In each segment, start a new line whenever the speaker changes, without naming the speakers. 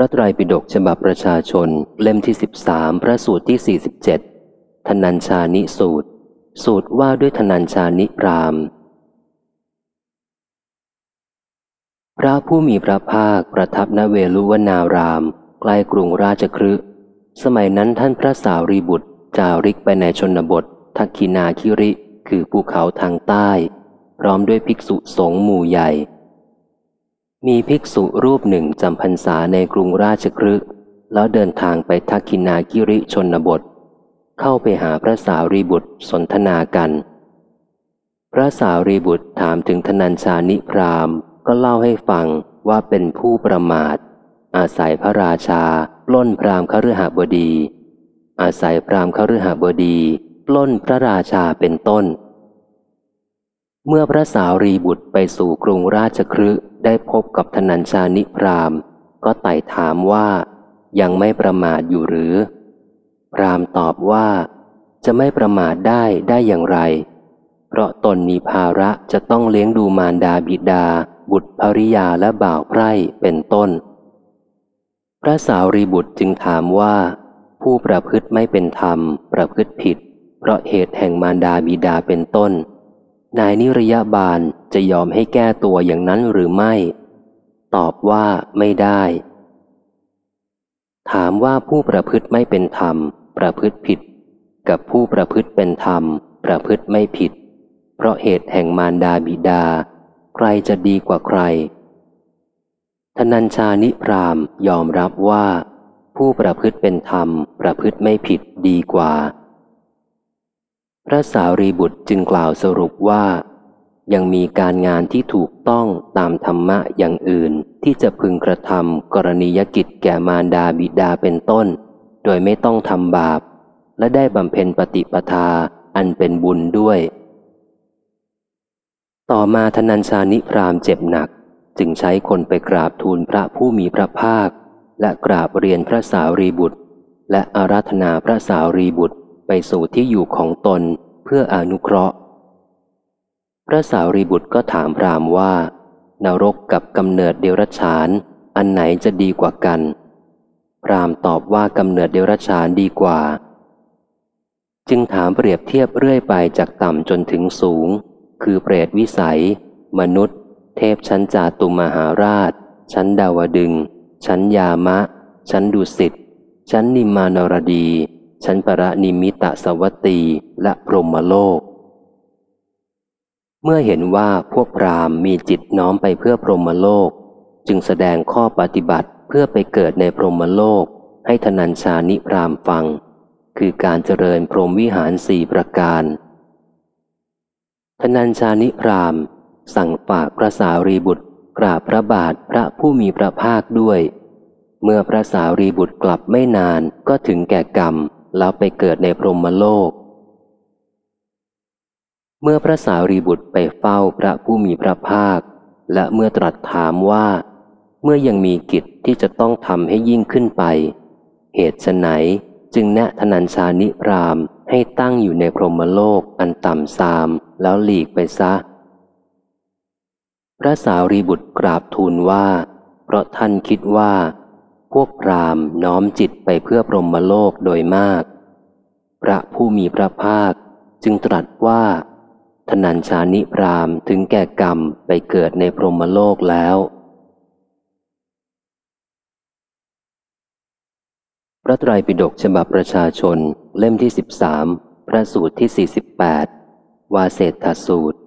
พระไตรปิฎกฉบับประชาชน เล่มที่สิบสามพระสูตรที่สี่สิบเจ็ดธนัญชานิสูตร สูตรว่าด้วยธนัญชานิพราม พระผู้มีพระภาคประทับณเวลุวนาราม ใกล้กรุงราชครึสมัยนั้นท่านพระสาวรีบุตร จาริกไปในชนบท ทักคินาคิริ คือภูเขาทางใต้ พร้อมด้วยภิกษุสงฆ์หมู่ใหญ่ มีภิกษุรูปหนึ่งจำพรรษาในกรุงราชครึแล้วเดินทางไปทักคินาคิริชนบท เข้าไปหาพระสาวรีบุตรสนทนากัน พระสาวรีบุตรถามถึงธนัญชานิพรามก็เล่าให้ฟังว่าเป็นผู้ประมาท อาศัยพระราชาปล้นพรามคฤหบดี อาศัยพรามคฤหบดีปล้นพระราชาเป็นต้น เมื่อพระสาวรีบุตรไปสู่กรุงราชครึได้พบกับธนัญชานิพราม ก็ไต่ถามว่า ยังไม่ประมาทอยู่หรือ พรามตอบว่า จะไม่ประมาทได้ได้อย่างไร เพราะตนมีภาระจะต้องเลี้ยงดูมารดาบิดา บุตรภริยาและบ่าวไพร่เป็นต้น พระสาวรีบุตรจึงถามว่า ผู้ประพฤติไม่เป็นธรรม ประพฤติผิด เพราะเหตุแห่งมารดาบิดาเป็นต้น นายนิรยาบาลจะยอมให้แก้ตัวอย่างนั้นหรือไม่ ตอบว่าไม่ได้ ถามว่าผู้ประพฤติไม่เป็นธรรม ประพฤติผิด กับผู้ประพฤติเป็นธรรม ประพฤติไม่ผิด เพราะเหตุแห่งมารดาบิดา ใครจะดีกว่าใครธนัญชานิพรามยอมรับว่า ผู้ประพฤติเป็นธรรม ประพฤติไม่ผิดดีกว่า พระสารีบุตรจึงกล่าวสรุปว่า ยังมีการงานที่ถูกต้องตามธรรมะอย่างอื่นที่จะพึงกระทำกรณียกิจแก่มารดาบิดาเป็นต้น โดยไม่ต้องทำบาป และได้บำเพ็ญปฏิปทาอันเป็นบุญด้วย ต่อมาธนัญชานิพรามเจ็บหนัก จึงใช้คนไปกราบทูลพระผู้มีพระภาค และกราบเรียนพระสาวรีบุตร และอาราธนาพระสาวรีบุตรไปสู่ที่อยู่ของตน เพื่ออนุเคราะห์ พระสาวรีบุตรก็ถามพรามว่านรกกับกำเนิดเดรัจฉาน อันไหนจะดีกว่ากัน พรามตอบว่ากำเนิดเดรัจฉานดีกว่า จึงถามเปรียบเทียบเรื่อยไปจากต่ำจนถึงสูง คือเปรตวิสัย มนุษย์ เทพชั้นจาตุมหาราช ชั้นดาวดึง ชั้นยามะ ชั้นดุสิตชั้นนิมานรดี ชั้นปรนิมิตสวัตตีและพรหมโลก เมื่อเห็นว่าพวกพรามมีจิตน้อมไปเพื่อพรหมโลก จึงแสดงข้อปฏิบัติเพื่อไปเกิดในพรหมโลก ให้ธนัญชานิพรามฟัง คือการเจริญพรหมวิหารสี่ประการ ธนัญชานิพรามสั่งฝากพระสารีบุตรกราบพระบาทพระผู้มีพระภาคด้วย เมื่อพระสารีบุตรกลับไม่นานก็ถึงแก่กรรม แล้วไปเกิดในพรหมโลก เมื่อพระสารีบุตรไปเฝ้าพระผู้มีพระภาค และเมื่อตรัสถามว่า เมื่อยังมีกิจที่จะต้องทำให้ยิ่งขึ้นไป เหตุไนจึงแนะธนัญชานิพรามให้ตั้งอยู่ในพรหมโลกอันต่ำทรามแล้วหลีกไปซะ พระสารีบุตรกราบทูลว่า เพราะท่านคิดว่า วกพรามน้อมจิตไปเพื่อพรหมโลกโดยมาก พระผู้มีพระภาคจึงตรัสว่าธนัญชานิพรามถึงแก่กรรมไปเกิดในพรหมโลกแล้ว พระไตรปิฎกฉบับประชาชนเล่มที่สิบสามพระสูตรที่สี่สิบแปดวาเศรษฐสูตร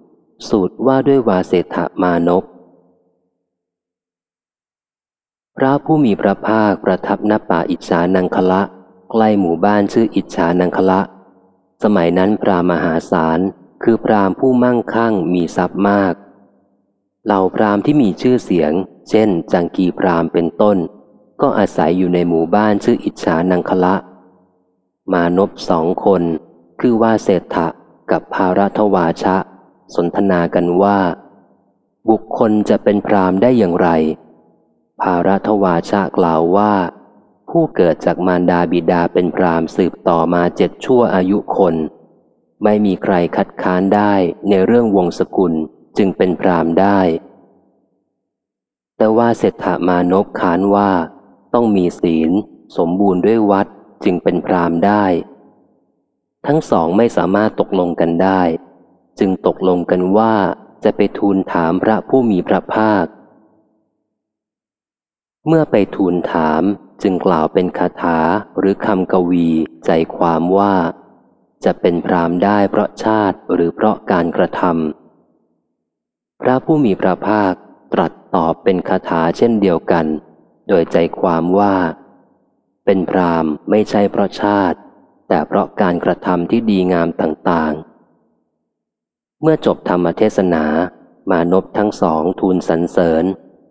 สูตรว่าด้วยวาเศรษฐมานพ พระผู้มีพระภาคประทับณป่าอิจฉานังคละ ใกล้หมู่บ้านชื่ออิจฉานังคละ สมัยนั้นพระมหาศาลคือพรามผู้มั่งคั่งมีทรัพย์มาก เหล่าพรามที่มีชื่อเสียง เช่น จังกีพรามเป็นต้น ก็อาศัยอยู่ในหมู่บ้านชื่ออิจฉานังคละ มานพสองคน คือว่าเศรษฐะกับภารัทวาชะ สนทนากันว่า บุคคลจะเป็นพรามได้อย่างไร ภารัทวาชะกล่าวว่า ผู้เกิดจากมารดาบิดาเป็นพรามสืบต่อมาเจ็ดชั่วอายุคน ไม่มีใครคัดค้านได้ในเรื่องวงศกุลจึงเป็นพรามได้ แต่ว่าเศรษฐามานพค้านว่า ต้องมีศีล สมบูรณ์ด้วยวัดจึงเป็นพรามได้ ทั้งสองไม่สามารถตกลงกันได้ จึงตกลงกันว่าจะไปทูลถามพระผู้มีพระภาค เมื่อไปทูลถามจึงกล่าวเป็นคาถาหรือคำกวีใจความว่า จะเป็นพรามได้เพราะชาติหรือเพราะการกระทำพระผู้มีพระภาคตรัสตอบเป็นคาถาเช่นเดียวกัน โดยใจความว่า เป็นพรามไม่ใช่เพราะชาติ แต่เพราะการกระทำที่ดีงามต่างๆ เมื่อจบธรรมเทศนามานพทั้งสองทูลสรรเสริญ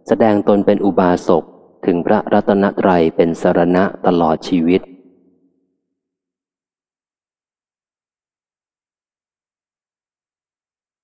แสดงตนเป็นอุบาสก ถึงพระรัตนตรัยเป็นสรณะตลอดชีวิต